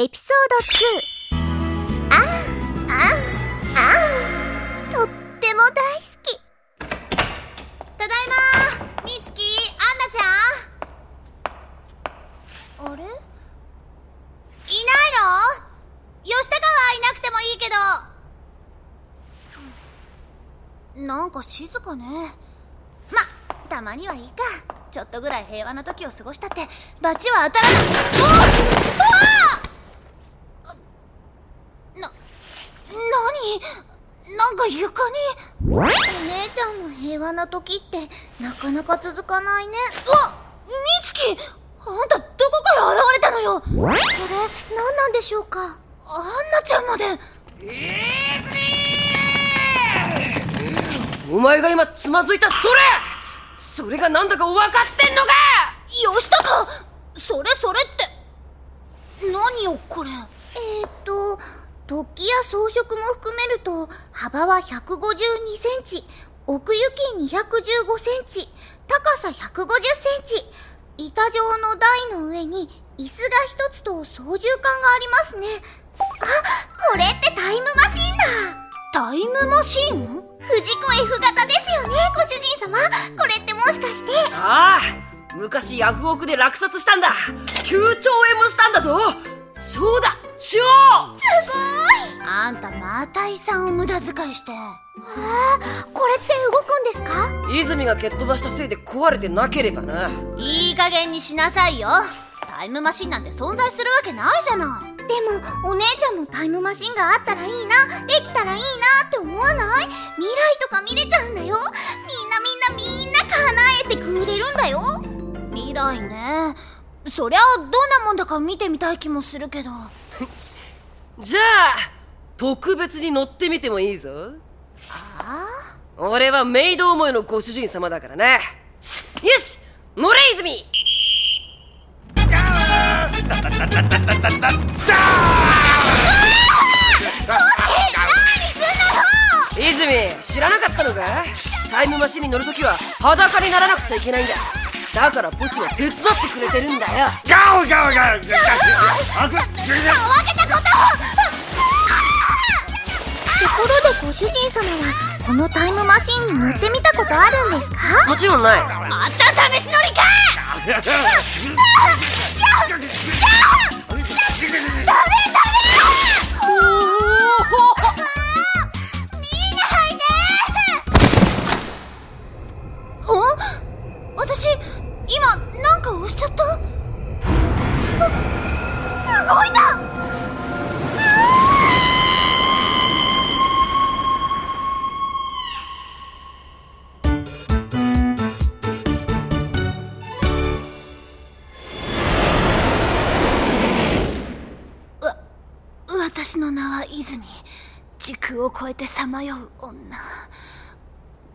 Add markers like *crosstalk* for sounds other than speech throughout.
エピソード2あああとっても大好きただいまみつきアンナちゃんあれいないの吉高はいなくてもいいけどなんか静かねまたまにはいいかちょっとぐらい平和な時を過ごしたって罰は当たらないおっあな何なんか床に。お姉ちゃんの平和な時ってなかなか続かないね。うわみつきあんたどこから現れたのよ。これ何なんでしょうか。アンナちゃんまで。お前が今つまずいたそれ！それがなんだか分かってんのか！吉高それそれって。何よこれ。えーと突起や装飾も含めると幅は152センチ奥行き215センチ高さ150センチ。板状の台の上に椅子が一つと操縦桿がありますね。あこれってタイムマシンだ。タイムマシン？藤子 F 型ですよねご主人様。これってもしかして。ああ昔ヤフオクで落札したんだ。9兆円もしたんだぞ超だ超すごい。あんたまた遺産を無駄遣いしてあこれって動くんですか？泉が蹴っ飛ばしたせいで壊れてなければな。いい加減にしなさいよ。タイムマシンなんて存在するわけないじゃない。でもお姉ちゃんもタイムマシンがあったらいいなできたらいいなって思わない？未来とか見れちゃうんだよ。みんなみんなみんな叶えてくれるんだよ。未来ねそりゃどんなもんだか見てみたい気もするけど。じゃあ特別に乗ってみてもいいぞ。あ俺はメイド思いのご主人様だからなよし乗れ泉！泉知らなかったのか？タイムマシンに乗るときは裸にならなくちゃいけないんだだからポチは手伝ってくれてるんだよ。ガオガオガオあく分けたことところでご主人様はこのタイムマシンに乗ってみたことあるんですかもちろんないまた試し乗りか私の名は泉時空を超えてさまよう女。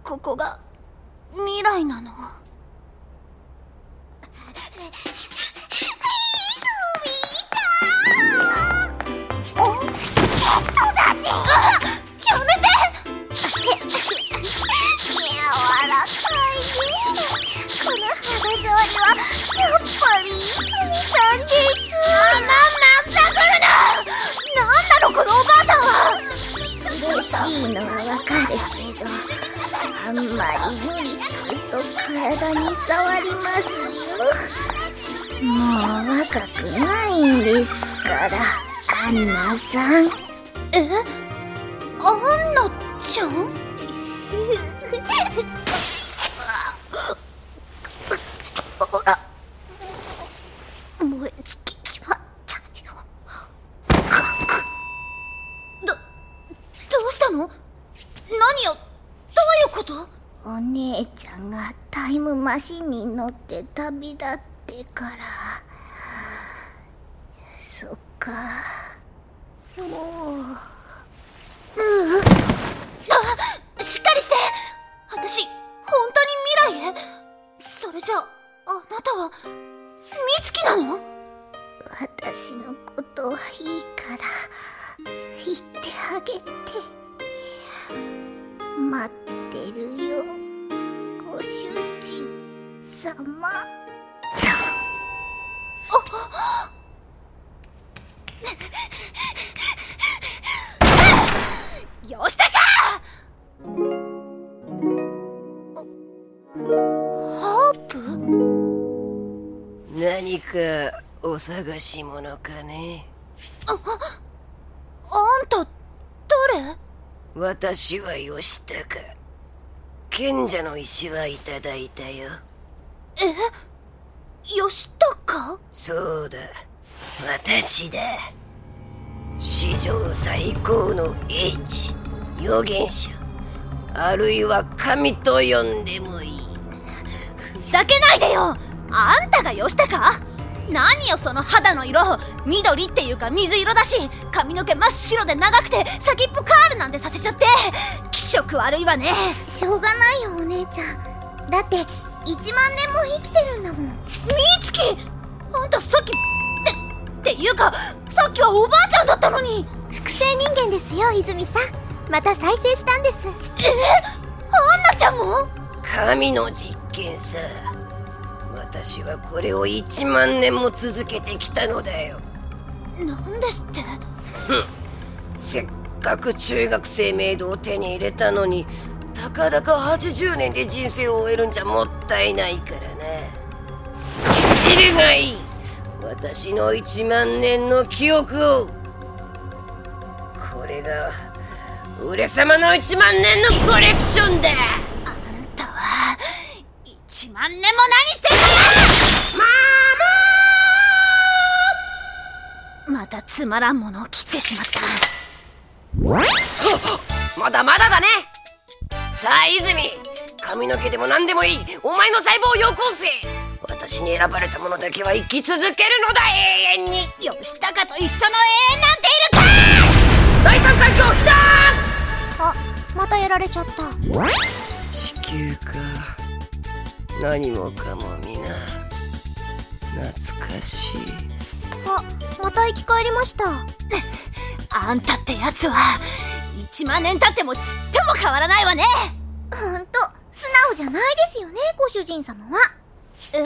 ここが未来なの。あんまり無理すると体に触りますよ。もう若くないんですからアンナさん。え？アンナちゃん *laughs* 燃え尽きちまったよどどうしたの何よどういうことお姉ちゃんがタイムマシンに乗って旅立ってから。そっか。もう。しっかりして。私本当に未来へ。それじゃああなたは美月なの？私のことはいいから言ってあげて。待ってるよ。様吉高ハープ？何かお探し物かね？あんた誰？私は吉高。賢者の石はいただいたよえ？吉高そうだ。私だ。史上最高の英知預言者。あるいは神と呼んでもいい。ふざけないでよ！あんたが吉高何よその肌の色？緑っていうか水色だし髪の毛真っ白で長くて先っぽカールなんてさせちゃって。気色悪いわね。しょうがないよお姉ちゃん。だって1万年も生きてるんだもん。みつきあんたさっきってっていうかさっきはおばあちゃんだったのに！複製人間ですよ泉さん。また再生したんです。えアンナちゃんも神の実験さ。私はこれを1万年も続けてきたのだよ。なんですって？せっかく中学生メイドを手に入れたのにたかだか80年で人生を終えるんじゃもったいないからないるがいい。私の1万年の記憶を。これが俺様の1万年のコレクションだ。あんたは1万年も何してんだよまたつまらんものを切ってしまったまだまだだねさあ泉。髪の毛でも何でもいい。お前の細胞をよこせ。私に選ばれたものだけは生き続けるのだ。永遠に。吉高と一緒の永遠なんているか。第三海峡来たあまたやられちゃった。地球か。何もかも皆。懐かしい。あまた生き返りました。*laughs* あんたってやつは1万年経ってもちっとも変わらないわね。ほんと素直じゃないですよねご主人様は。え？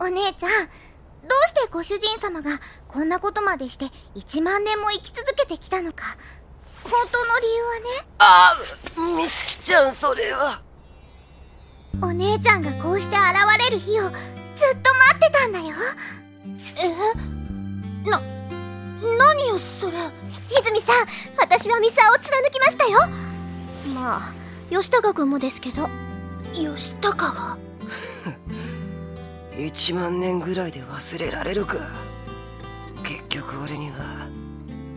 お姉ちゃんどうしてご主人様がこんなことまでして1万年も生き続けてきたのか本当の理由はね？あみつきちゃんそれは。お姉ちゃんがこうして現れる日をずっと待ってたんだよそれ泉さん私はミサを貫きましたよ。まあ吉高君もですけど。吉高が1万年ぐらいで忘れられるか。結局俺には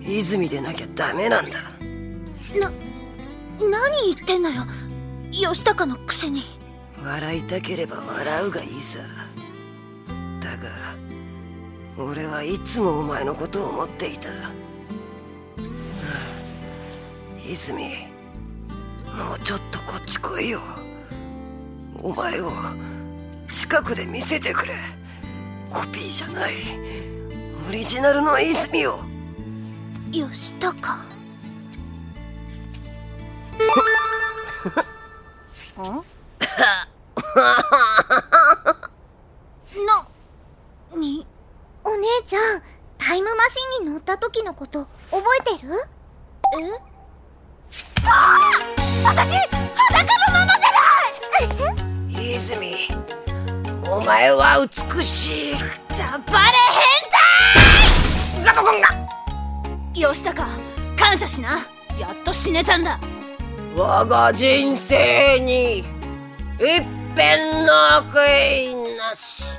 泉でなきゃダメなんだ。な何言ってんのよ？吉高のくせに。笑いたければ笑うがいいさ。だが俺はいつもお前のことを思っていた。はあ泉もうちょっとこっち来いよ。お前を近くで見せてくれ。コピーじゃない。オリジナルの泉を。吉高んなにお姉ちゃんタイムマシンに乗った時のこと覚えてる？え？ああ私裸のままじゃない！*laughs* 泉お前は美しいだバレ変ガボコンが！態吉高感謝しな。やっと死ねたんだ。我が人生に一片の悔いなし